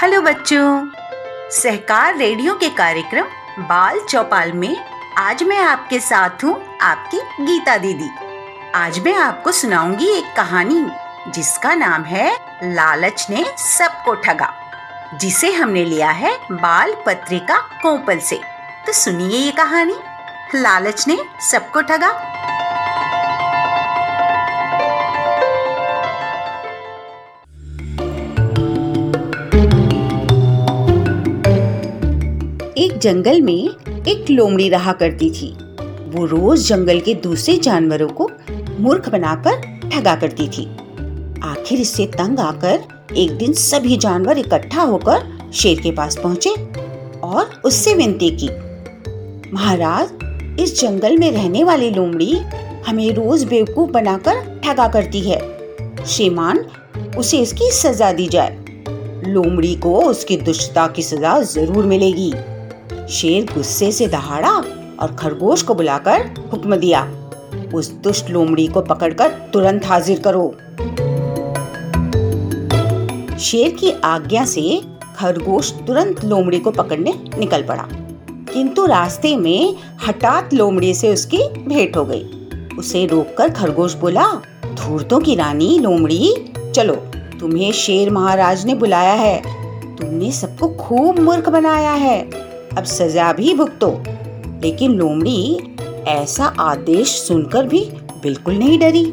Hello बच्चों, सहकार radio के कार्यक्रम बाल चौपाल में आज मैं आपके साथ हूँ आपकी गीता दीदी। आज मैं आपको सुनाऊँगी एक कहानी जिसका नाम है लालच ने सबको ठगा, जिसे हमने लिया है बाल पत्रिका कोपल से। तो सुनिए ये कहानी। लालच ने सबको ठगा। जंगल में एक लोमड़ी रहा करती थी। वो रोज जंगल के दूसरे जानवरों को मूर्ख बनाकर ठगा करती थी। आखिर इससे तंग आकर एक दिन सभी जानवर इकट्ठा होकर शेर के पास पहुँचे और उससे विनती की, महाराज, इस जंगल में रहने वाली लोमड़ी हमें रोज बेवकूफ़ बनाकर ठगा करती है। श्रीमान, उसे इसकी सजा दी जाए। लोमड़ी को उसकी दुष्टता की सजा ज़रूर मिलेगी। शेर गुस्से से दहाड़ा और खरगोश को बुलाकर हुक्म दिया, उस दुष्ट लोमड़ी को पकड़कर तुरंत हाजिर करो। शेर की आज्ञा से खरगोश तुरंत लोमड़ी को पकड़ने निकल पड़ा, किंतु रास्ते में हठात लोमड़ी से उसकी भेंट हो गई। उसे रोककर खरगोश बोला धूर्तों की रानी लोमड़ी, चलो, तुम्हें शेर महाराज ने बुलाया है। तुमने सबको खूब मूर्ख बनाया है। अब सजा भी भुगतो। लेकिन लोमड़ी, ऐसा आदेश सुनकर भी बिल्कुल नहीं डरी।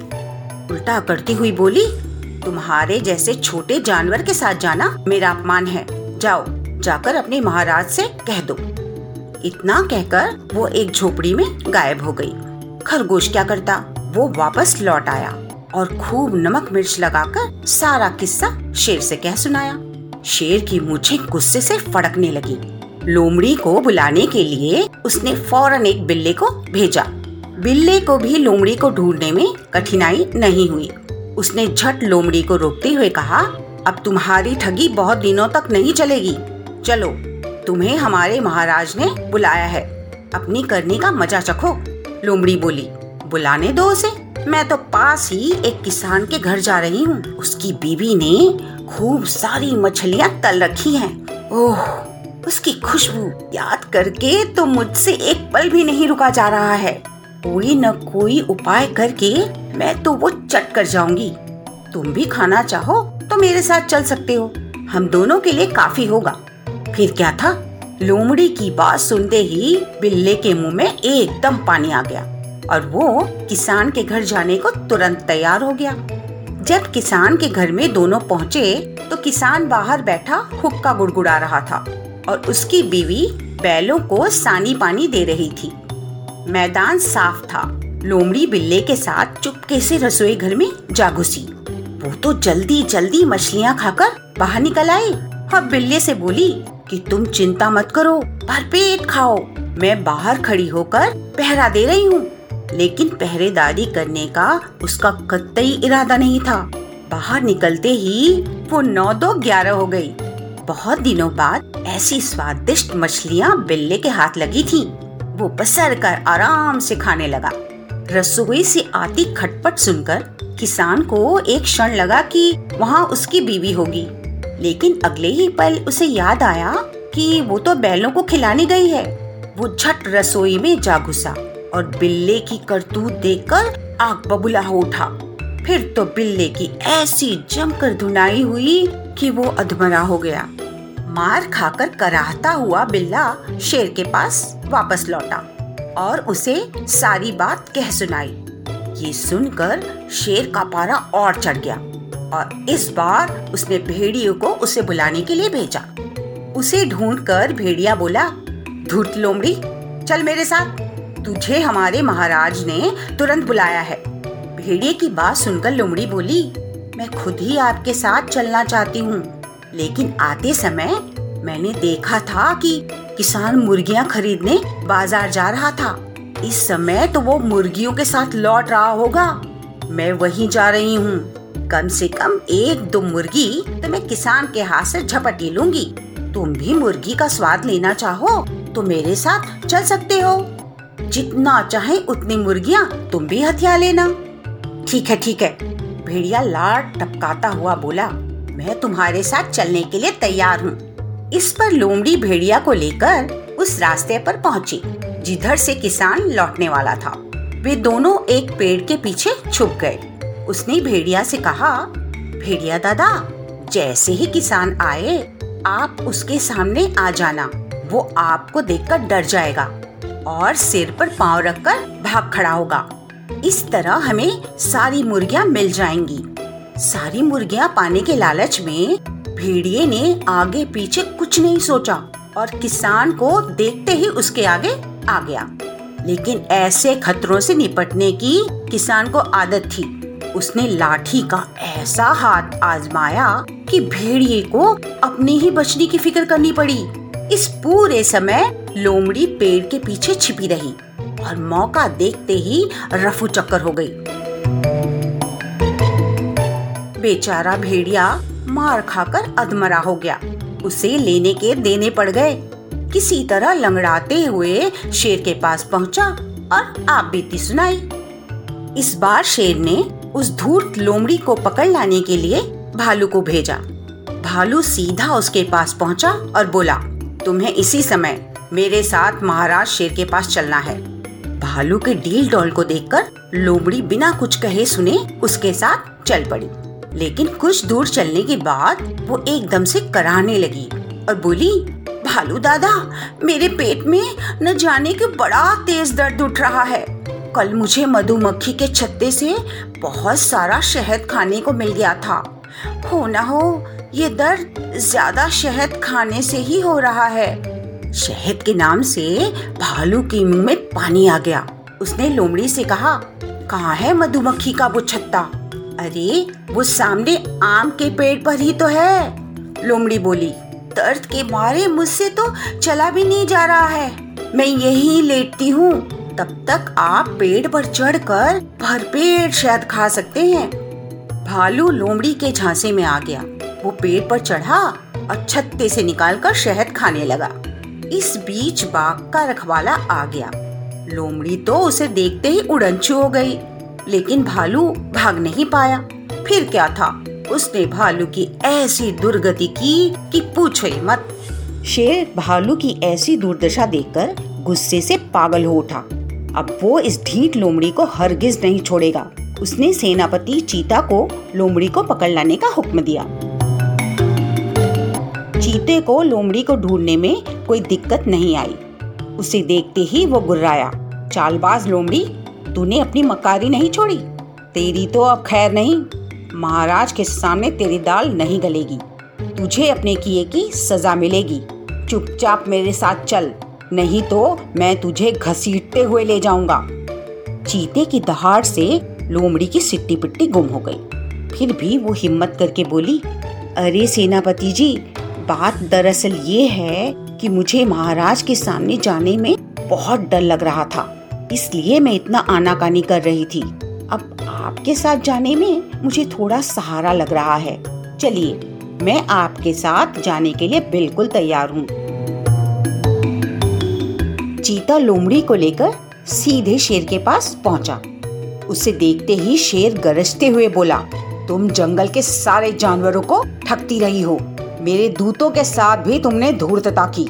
उल्टा करती हुई बोली, तुम्हारे जैसे छोटे जानवर के साथ जाना मेरा अपमान है। जाओ, जाकर अपने महाराज से कह दो। इतना कहकर वो एक झोपड़ी में गायब हो गई। खरगोश क्या करता? वो वापस लौट आया और खूब नमक मिर्च लगाकर सारा किस्सा शेर से कह सुनाया। शेर की मूछें गुस्से से फड़कने लगी। लोमड़ी को बुलाने के लिए उसने फ़ौरन एक बिल्ले को भेजा। बिल्ले को भी लोमड़ी को ढूँढने में कठिनाई नहीं हुई। उसने झट लोमड़ी को रोकते हुए कहा, अब तुम्हारी ठगी बहुत दिनों तक नहीं चलेगी। चलो, तुम्हें हमारे महाराज ने बुलाया है। अपनी करनी का मज़ा चखो। लोमड़ी बोली, बुलाने दो उसे। मैं तो पास ही एक किसान के घर जा रही हूँ। उसकी बीवी ने खूब सारी मछलियाँ तल रखी हैं। ओह उसकी खुशबू याद करके तो मुझसे एक पल भी नहीं रुका जा रहा है। कोई न कोई उपाय करके मैं तो वो चट कर जाऊँगी। तुम भी खाना चाहो तो मेरे साथ चल सकते हो। हम दोनों के लिए काफ़ी होगा। फिर क्या था? लोमड़ी की बात सुनते ही बिल्ले के मुँह में एकदम पानी आ गया और वो किसान के घर जाने को तुरंत तैयार हो गया। जब किसान के घर में दोनों पहुँचे तो किसान बाहर बैठा हुक्का गुड़गुड़ा रहा था। और उसकी बीवी बैलों को सानी पानी दे रही थी। मैदान साफ़ था। लोमड़ी बिल्ले के साथ चुपके से रसोई घर में जा घुसी। वो तो जल्दी जल्दी मछलियाँ खाकर बाहर निकल आई। और बिल्ले से बोली कि तुम चिंता मत करो भरपेट खाओ। मैं बाहर खड़ी होकर पहरा दे रही हूँ। लेकिन पहरेदारी करने का उसका कतई इरादा नहीं था। बाहर निकलते ही वो नौ दो ग्यारह हो गई। बहुत दिनों बाद ऐसी स्वादिष्ट मछलियाँ बिल्ले के हाथ लगी थी। वो पसर कर आराम से खाने लगा। रसोई से आती खटपट सुनकर किसान को एक क्षण लगा कि वहाँ उसकी बीवी होगी। लेकिन अगले ही पल उसे याद आया कि वो तो बैलों को खिलाने गई है। वो झट रसोई में जा घुसा और बिल्ले की करतूत देखकर आग बबूला हो उठा। फिर तो बिल्ले की ऐसी जमकर धुनाई हुई कि वो अधमरा हो गया। मार खाकर कराहता हुआ बिल्ला शेर के पास वापस लौटा और उसे सारी बात कह सुनाई। ये सुनकर शेर का पारा और चढ़ गया और इस बार उसने भेड़ियों को उसे बुलाने के लिए भेजा। उसे ढूंढकर भेड़िया बोला, धूर्त लोमड़ी, चल मेरे साथ। तुझे हमारे महाराज ने तुरंत बुलाया है। भेड़िए की बात सुनकर लोमड़ी बोली मैं खुद ही आपके साथ चलना चाहती हूँ। लेकिन आते समय मैंने देखा था कि किसान मुर्गियाँ खरीदने बाज़ार जा रहा था। इस समय तो वो मुर्गियों के साथ लौट रहा होगा। मैं वहीं जा रही हूँ। कम से कम एक दो मुर्गी तो मैं किसान के हाथ से झपटी लूँगी। तुम भी मुर्गी का स्वाद लेना चाहो तो मेरे साथ चल सकते हो। जितना चाहे उतनी मुर्गियाँ तुम भी हथिया लेना। ठीक है ठीक है। भेड़िया लाड टपकाता हुआ बोला, मैं तुम्हारे साथ चलने के लिए तैयार हूँ। इस पर लोमड़ी भेड़िया को लेकर उस रास्ते पर पहुँची, जिधर से किसान लौटने वाला था। वे दोनों एक पेड़ के पीछे छुप गए। उसने भेड़िया से कहा, भेड़िया दादा, जैसे ही किसान आए, आप उसके सामने आ जाना। वो आपको देखकर डर जाएगा और सिर पर पाँव रखकर भाग खड़ा होगा। इस तरह हमें सारी मुर्गियाँ मिल जाएँगी। सारी मुर्गियाँ पाने के लालच में भेड़िए ने आगे पीछे कुछ नहीं सोचा और किसान को देखते ही उसके आगे आ गया। लेकिन ऐसे खतरों से निपटने की किसान को आदत थी। उसने लाठी का ऐसा हाथ आजमाया कि भेड़िए को अपनी ही बचने की फ़िक्र करनी पड़ी। इस पूरे समय लोमड़ी पेड़ के पीछे छिपी रही। और मौका देखते ही रफू चक्कर हो गई। बेचारा भेड़िया मार खाकर अधमरा हो गया। उसे लेने के देने पड़ गए। किसी तरह लंगड़ाते हुए शेर के पास पहुँचा और आप बीती सुनाई। इस बार शेर ने उस धूर्त लोमड़ी को पकड़ लाने के लिए भालू को भेजा। भालू सीधा उसके पास पहुँचा और बोला, तुम्हें इसी समय मेरे साथ महाराज शेर के पास चलना है। भालू के डील डॉल को देखकर लोमड़ी बिना कुछ कहे सुने उसके साथ चल पड़ी। लेकिन कुछ दूर चलने के बाद वो एकदम से कराने लगी और बोली, भालू दादा, मेरे पेट में न जाने के बड़ा तेज दर्द उठ रहा है। कल मुझे मधुमक्खी के छत्ते से बहुत सारा शहद खाने को मिल गया था। हो ना हो, ये दर्द ज़्यादा शहद खाने से ही हो रहा है। शहद के नाम से भालू के मुँह में पानी आ गया। उसने लोमड़ी से कहा, कहाँ है मधुमक्खी का वो छत्ता? अरे, वो सामने आम के पेड़ पर ही तो है, लोमड़ी बोली। दर्द के मारे मुझसे तो चला भी नहीं जा रहा है। मैं यही लेटती हूँ। तब तक आप पेड़ पर चढ़कर भरपेट शहद खा सकते हैं। भालू लोमड़ी के झांसे में आ गया। वो पेड़ पर चढ़ा और छत्ते से निकालकर शहद खाने लगा। इस बीच बाघ का रखवाला आ गया। लोमड़ी तो उसे देखते ही उड़नछू हो गई, लेकिन भालू भाग नहीं पाया। फिर क्या था? उसने भालू की ऐसी दुर्गति की कि पूछो ही मत। शेर भालू की ऐसी दुर्दशा देखकर गुस्से से पागल हो उठा। अब वो इस ढीठ लोमड़ी को हरगिज नहीं छोड़ेगा। उसने सेनापति चीता को लोमड़ी को पकड़ लाने का हुक्म दिया। चीते को लोमड़ी को ढूँढने में कोई दिक्कत नहीं आई। उसे देखते ही वो गुर्राया, चालबाज लोमड़ी, तूने अपनी मकारी नहीं छोड़ी? तेरी तो अब खैर नहीं। महाराज के सामने तेरी दाल नहीं गलेगी। तुझे अपने किए की सजा मिलेगी। चुपचाप मेरे साथ चल, नहीं तो मैं तुझे घसीटते हुए ले जाऊँगा। चीते की दहाड़ से लोमड़ी की सिट्टी पिट्टी गुम हो गई। फिर भी वो हिम्मत करके बोली, अरे सेनापति जी बात दरअसल ये है कि मुझे महाराज के सामने जाने में बहुत डर लग रहा था। इसलिए मैं इतना आनाकानी कर रही थी। अब आपके साथ जाने में मुझे थोड़ा सहारा लग रहा है। चलिए, मैं आपके साथ जाने के लिए बिल्कुल तैयार हूँ। चीता लोमड़ी को लेकर सीधे शेर के पास पहुँचा। उसे देखते ही शेर गरजते हुए बोला, तुम जंगल के सारे जानवरों को ठगती रही हो। मेरे दूतों के साथ भी तुमने धूर्तता की।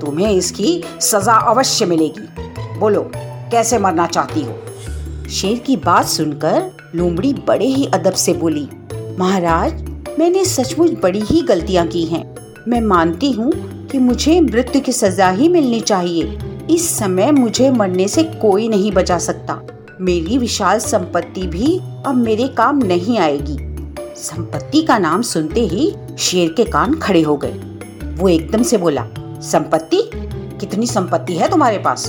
तुम्हें इसकी सजा अवश्य मिलेगी। बोलो, कैसे मरना चाहती हो? शेर की बात सुनकर लोमड़ी बड़े ही अदब से बोली, महाराज, मैंने सचमुच बड़ी ही गलतियाँ की हैं। मैं मानती हूँ कि मुझे मृत्यु की सजा ही मिलनी चाहिए। इस समय मुझे मरने से कोई नहीं बचा सकता। मेरी विशाल संपत्ति भी अब मेरे काम नहीं आएगी। संपत्ति का नाम सुनते ही शेर के कान खड़े हो गए। वो एकदम से बोला संपत्ति? कितनी संपत्ति है तुम्हारे पास?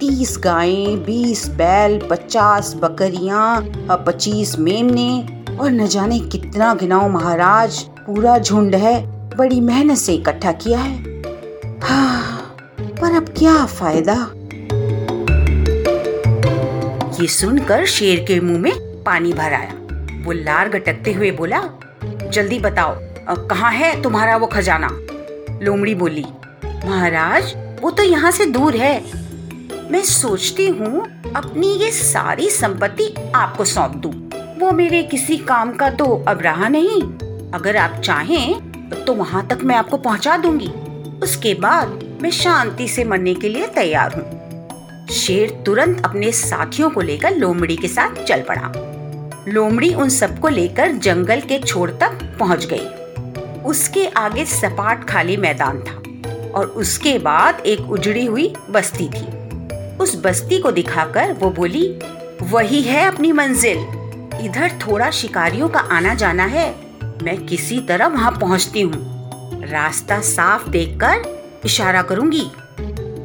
तीस गायें बीस बैल पचास बकरियाँ पच्चीस मेमने और न जाने कितना गिनाओ महाराज पूरा झुंड है बड़ी मेहनत से इकट्ठा किया है। हाँ, पर अब क्या फ़ायदा? ये सुनकर शेर के मुँह में पानी भर आया। वो लार गटकते हुए बोला, जल्दी बताओ कहाँ है तुम्हारा वो खजाना? लोमड़ी बोली, महाराज, वो तो यहाँ से दूर है। मैं सोचती हूँ, अपनी ये सारी संपत्ति आपको सौंप दूँ। वो मेरे किसी काम का तो अब रहा नहीं। अगर आप चाहें तो वहाँ तक मैं आपको पहुँचा दूँगी। उसके बाद मैं शांति से मरने के लिए तैयार हूँ। शेर तुरंत अपने साथियों को लेकर लोमड़ी के साथ चल पड़ा। लोमड़ी उन सबको लेकर जंगल के छोर तक पहुँच गई। उसके आगे सपाट खाली मैदान था और उसके बाद एक उजड़ी हुई बस्ती थी। उस बस्ती को दिखाकर वो बोली, वही है अपनी मंजिल। इधर थोड़ा शिकारियों का आना जाना है। मैं किसी तरह वहाँ पहुँचती हूँ। रास्ता साफ़ देखकर इशारा करूँगी।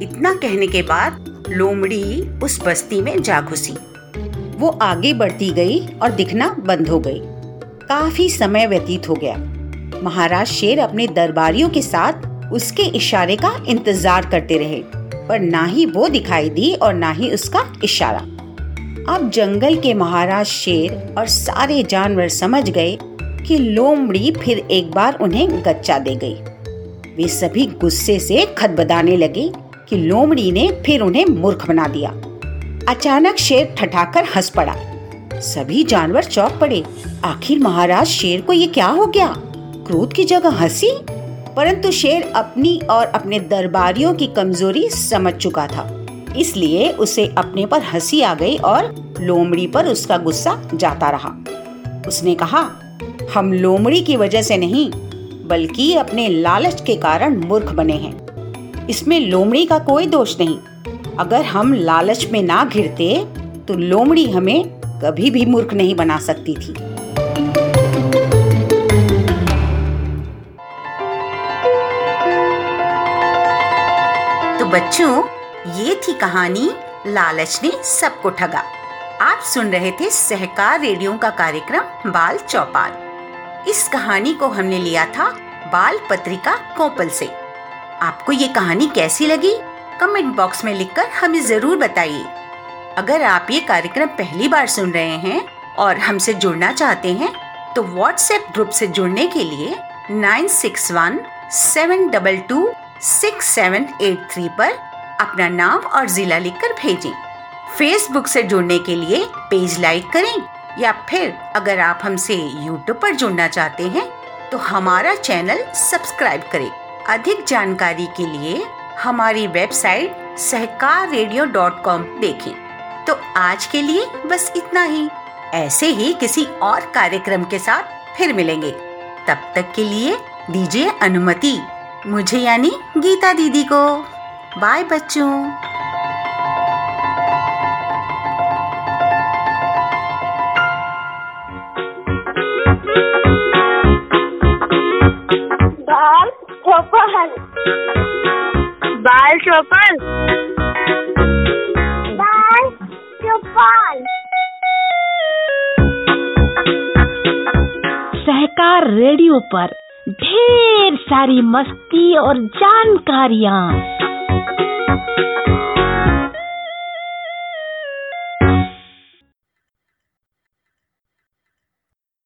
इतना कहने के बाद लोमड़ी उस बस्ती में जा घुसी। वो आगे बढ़ती गई और दिखना बंद हो गई। काफ़ी समय व्यतीत हो गया। महाराज शेर अपने दरबारियों के साथ उसके इशारे का इंतज़ार करते रहे, पर ना ही वो दिखाई दी और ना ही उसका इशारा। अब जंगल के महाराज शेर और सारे जानवर समझ गए कि लोमड़ी फिर एक बार उन्हें गच्चा दे गई। वे सभी गुस्से से खदबदाने लगे कि लोमड़ी ने फिर उन्हें मूर्ख बना दिया। अचानक शेर ठठाकर हंस पड़ा। सभी जानवर चौक पड़े। आखिर महाराज शेर को ये क्या हो गया? क्रोध की जगह हँसी? परंतु शेर अपनी और अपने दरबारियों की कमज़ोरी समझ चुका था। इसलिए उसे अपने पर हँसी आ गई और लोमड़ी पर उसका गुस्सा जाता रहा। उसने कहा, हम लोमड़ी की वजह से नहीं, बल्कि अपने लालच के कारण मूर्ख बने हैं। इसमें लोमड़ी का कोई दोष नहीं। अगर हम लालच में ना घिरते तो लोमड़ी हमें कभी भी मूर्ख नहीं बना सकती थी। तो बच्चों, ये थी कहानी लालच ने सबको ठगा। आप सुन रहे थे सहकार रेडियो का कार्यक्रम बाल चौपाल। इस कहानी को हमने लिया था बाल पत्रिका कोपल से। आपको ये कहानी कैसी लगी? कमेंट बॉक्स में लिखकर हमें ज़रूर बताइए। अगर आप ये कार्यक्रम पहली बार सुन रहे हैं और हमसे जुड़ना चाहते हैं तो व्हाट्सएप ग्रुप से जुड़ने के लिए nine six one seven double two six seven eight three पर अपना नाम और जिला लिखकर भेजें। फेसबुक से जुड़ने के लिए पेज लाइक करें या फिर अगर आप हमसे यूट्यूब पर जुड़ना चाहते हैं तो हमारा चैनल सब्सक्राइब करें। अधिक जानकारी के लिए हमारी website Sahkar radio dot com देखें। तो आज के लिए बस इतना ही। ऐसे ही किसी और कार्यक्रम के साथ फिर मिलेंगे। तब तक के लिए दीजिए अनुमति। मुझे यानी गीता दीदी को। बाय बच्चों। बाल चौपाल। बाल चौपाल। सहकार रेडियो पर ढेर सारी मस्ती और जानकारियाँ।